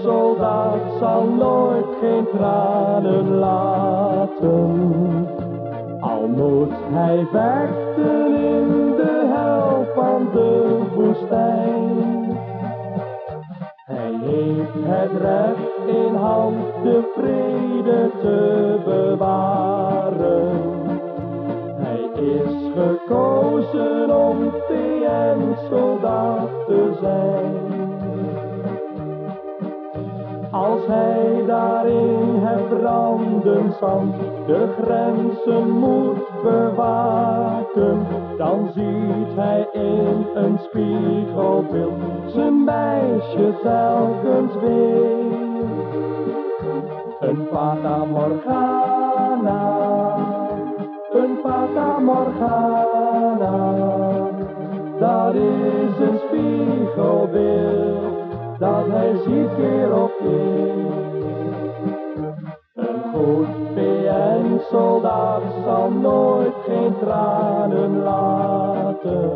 BN-soldaat zal nooit geen tranen laten. Al moet hij vechten in de hel van de woestijn. Hij heeft het recht in hand de vrede te bewaren. Hij is gekozen om PN-soldaat te zijn. Als hij daar in het brandend zand de grenzen moet bewaken, dan ziet hij in een spiegelbeeld zijn meisje telkens weer. Een fata morgana, een fata morgana, dat is een goed PN-soldaat zal nooit geen tranen laten.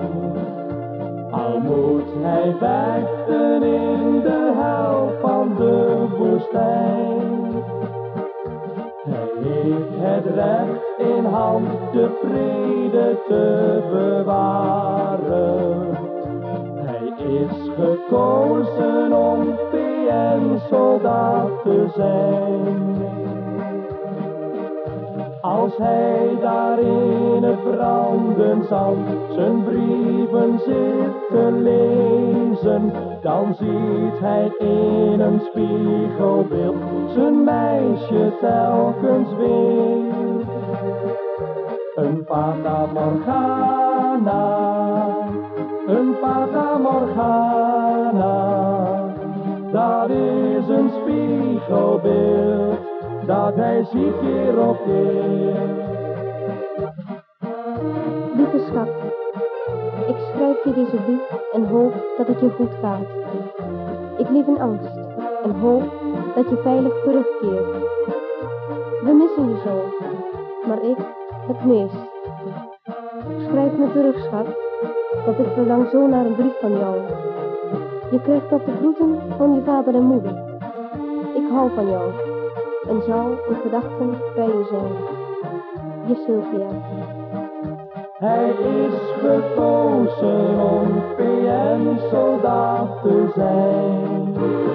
Al moet hij vechten in de hel van de woestijn. Hij heeft het recht in hand de vrede te bewaren. Hij is gekozen om PN-soldaat te zijn. Als hij daar in het brandend zand zijn brieven zit te lezen, dan ziet hij in een spiegelbeeld zijn meisje telkens weer. Een fata morgana, een fata morgana, dat is een spiegelbeeld dat hij ziet keer op keer. Brief en hoop dat het je goed gaat. Ik leef in angst en hoop dat je veilig terugkeert. We missen je zo, maar ik het meest. Schrijf me terug, schat, dat ik verlang zo naar een brief van jou. Je krijgt nog de groeten van je vader en moeder. Ik hou van jou en zal in gedachten bij je zijn. Je Sylvia. Hij is gekozen om PN-soldaat te zijn.